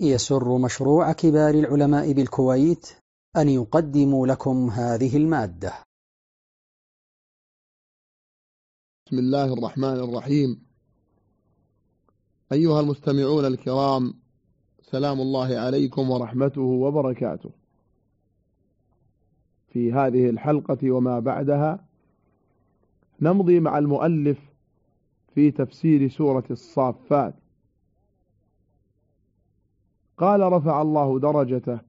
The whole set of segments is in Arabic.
يسر مشروع كبار العلماء بالكويت أن يقدم لكم هذه المادة. بسم الله الرحمن الرحيم. أيها المستمعون الكرام سلام الله عليكم ورحمته وبركاته. في هذه الحلقة وما بعدها نمضي مع المؤلف في تفسير سورة الصافات. قال رفع الله درجته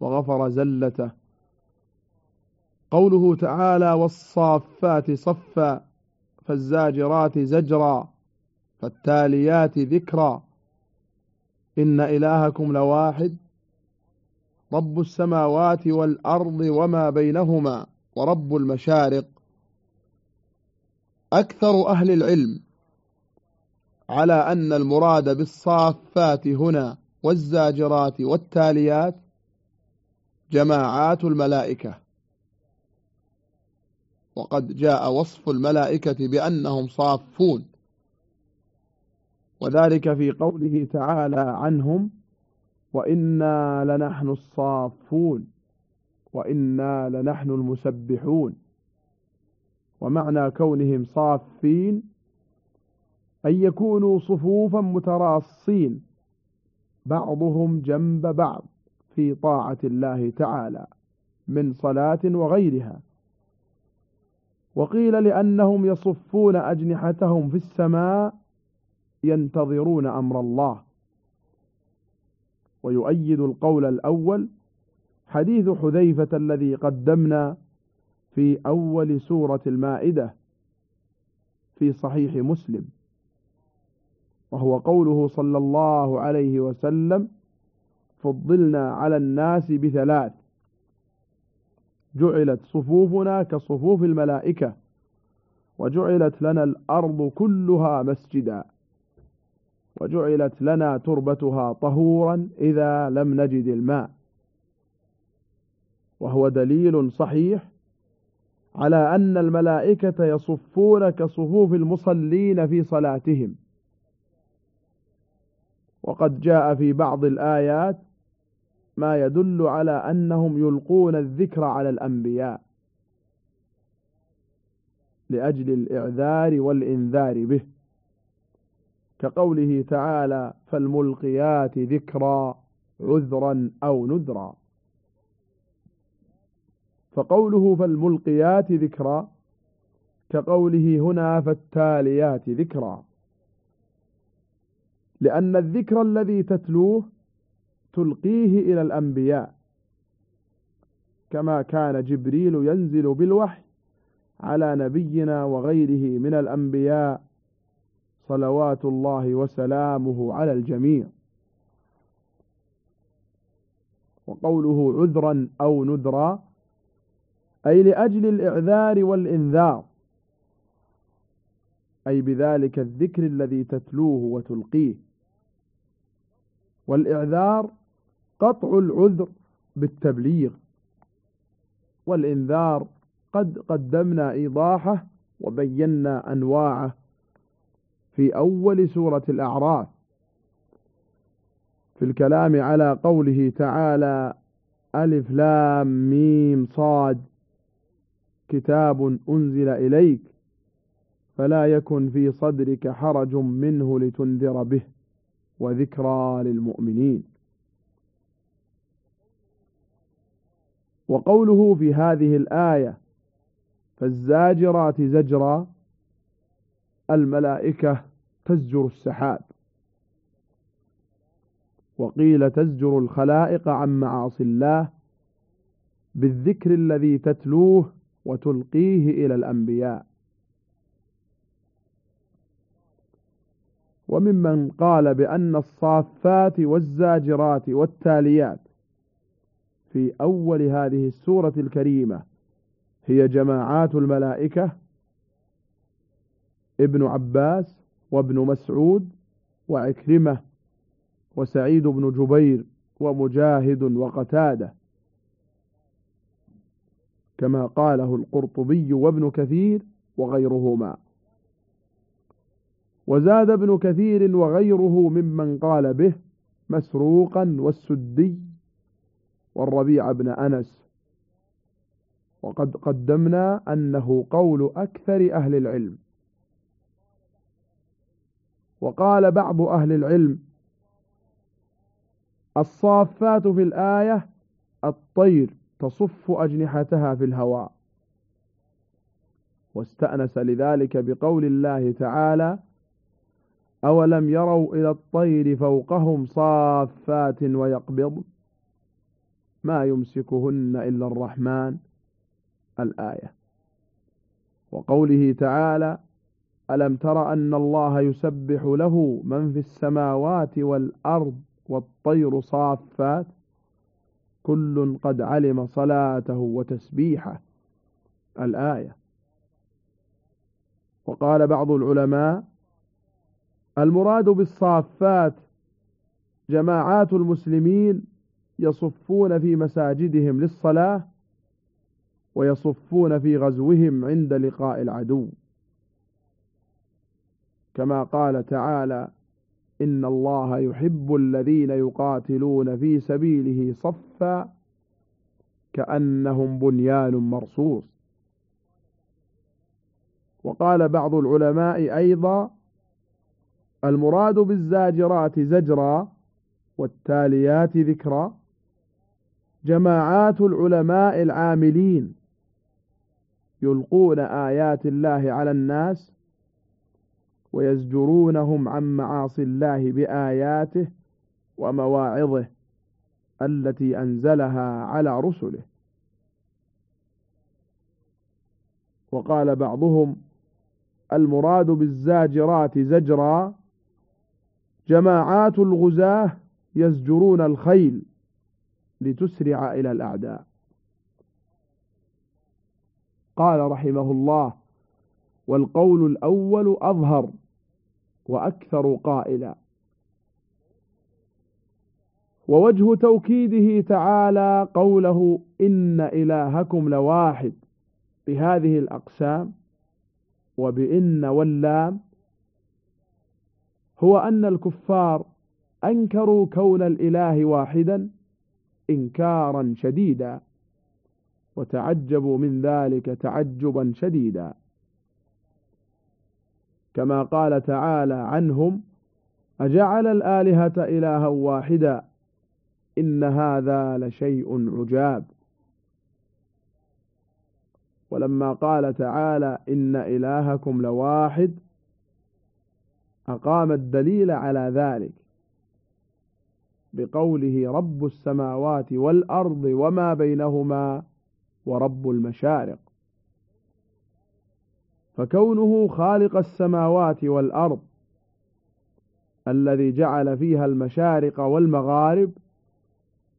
وغفر زلته. قوله تعالى والصافات صفا فالزاجرات زجرا فالتاليات ذكرا. إن إلهكم لواحد رب السماوات والأرض وما بينهما ورب المشارق. أكثر أهل العلم على أن المراد بالصافات هنا والزاجرات والتاليات جماعات الملائكة. وقد جاء وصف الملائكة بأنهم صافون. وذلك في قوله تعالى عنهم وإنا لنحن الصافون وإنا لنحن المسبحون. ومعنى كونهم صافين أن يكونوا صفوفا متراصين. بعضهم جنب بعض في طاعة الله تعالى من صلاة وغيرها. وقيل لأنهم يصفون أجنحتهم في السماء ينتظرون أمر الله. ويؤيد القول الأول حديث حذيفة الذي قدمنا في أول سورة المائدة في صحيح مسلم. وهو قوله صلى الله عليه وسلم فضلنا على الناس بثلاث. جعلت صفوفنا كصفوف الملائكة وجعلت لنا الأرض كلها مسجدا وجعلت لنا تربتها طهورا إذا لم نجد الماء. وهو دليل صحيح على أن الملائكة يصفون كصفوف المصلين في صلاتهم. وقد جاء في بعض الآيات ما يدل على أنهم يلقون الذكر على الأنبياء لأجل الإعذار والإنذار به كقوله تعالى فالملقيات ذكرا عذرا أو نذرا فقوله فالملقيات ذكرا كقوله هنا فالتاليات ذكرا لأن الذكر الذي تتلوه تلقيه إلى الأنبياء كما كان جبريل ينزل بالوحي على نبينا وغيره من الأنبياء صلوات الله وسلامه على الجميع. وقوله عذرا أو نذرا أي لأجل الإعذار والإنذار أي بذلك الذكر الذي تتلوه وتلقيه. والإعذار قطع العذر بالتبليغ والإنذار قد قدمنا إيضاحه وبينا أنواعه في أول سورة الأعراف. في الكلام على قوله تعالى ألف لام ميم صاد كتاب أنزل إليك فلا يكن في صدرك حرج منه لتنذر به. وذكرى للمؤمنين. وقوله في هذه الآية فالزاجرات زجرا الملائكة تزجر السحاب. وقيل تزجر الخلائق عن معاصي الله بالذكر الذي تتلوه وتلقيه إلى الأنبياء. وممن قال بأن الصافات والزاجرات والتاليات في أول هذه السورة الكريمة هي جماعات الملائكة ابن عباس وابن مسعود وعكرمة وسعيد بن جبير ومجاهد وقتادة كما قاله القرطبي وابن كثير وغيرهما. وزاد ابن كثير وغيره ممن قال به مسروقا والسدي والربيع بن أنس. وقد قدمنا أنه قول أكثر أهل العلم. وقال بعض أهل العلم الصافات في الآية الطير تصف أجنحتها في الهواء. واستأنس لذلك بقول الله تعالى أولم يروا إلى الطير فوقهم صافات ويقبض ما يمسكهن إلا الرحمن الآية وقوله تعالى ألم تر أن الله يسبح له من في السماوات والأرض والطير صافات كل قد علم صلاته وتسبيحه الآية وقال بعض العلماء المراد بالصافات جماعات المسلمين يصفون في مساجدهم للصلاة ويصفون في غزوهم عند لقاء العدو. كما قال تعالى إن الله يحب الذين يقاتلون في سبيله صفا كأنهم بنيان مرصوص. وقال بعض العلماء أيضا المراد بالزاجرات زجرا والتاليات ذكرا. جماعات العلماء العاملين يلقون آيات الله على الناس ويزجرونهم عن معاصي الله بآياته ومواعظه التي أنزلها على رسله. وقال بعضهم المراد بالزاجرات زجرا جماعات الغزاة يزجرون الخيل لتسرع إلى الأعداء. قال رحمه الله والقول الأول أظهر وأكثر قائلا. ووجه توكيده تعالى قوله إن إلهكم لواحد بهذه الأقسام وبإن واللام هو أن الكفار أنكروا كون الإله واحدا إنكارا شديدا وتعجبوا من ذلك تعجبا شديدا. كما قال تعالى عنهم أجعل الآلهة إلها واحدا إن هذا لشيء عجاب. ولما قال تعالى إن إلهكم لواحد أقام الدليل على ذلك بقوله رب السماوات والأرض وما بينهما ورب المشارق. فكونه خالق السماوات والأرض الذي جعل فيها المشارق والمغارب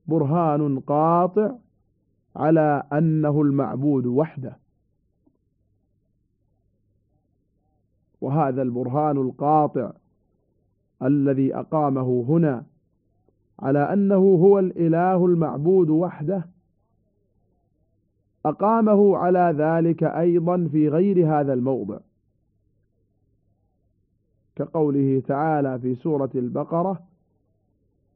برهان قاطع على أنه المعبود وحده. وهذا البرهان القاطع الذي أقامه هنا على أنه هو الإله المعبود وحده أقامه على ذلك أيضا في غير هذا الموضع. كقوله تعالى في سورة البقرة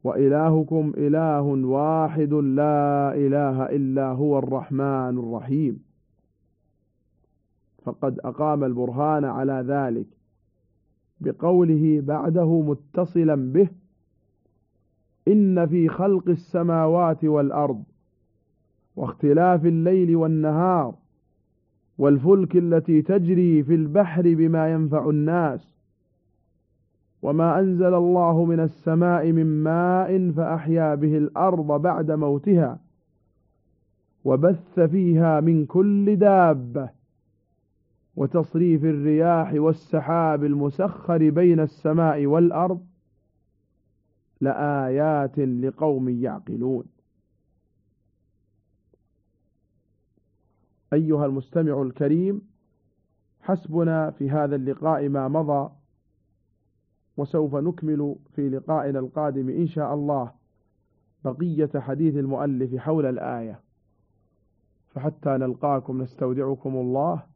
وإلهكم إله واحد لا إله إلا هو الرحمن الرحيم. فقد أقام البرهان على ذلك بقوله بعده متصلا به إن في خلق السماوات والأرض واختلاف الليل والنهار والفلك التي تجري في البحر بما ينفع الناس وما أنزل الله من السماء من ماء فأحيا به الأرض بعد موتها وبث فيها من كل دابة وتصريف الرياح والسحاب المسخر بين السماء والأرض لآيات لقوم يعقلون. أيها المستمع الكريم حسبنا في هذا اللقاء ما مضى وسوف نكمل في لقائنا القادم إن شاء الله بقية حديث المؤلف حول الآية. فحتى نلقاكم نستودعكم الله.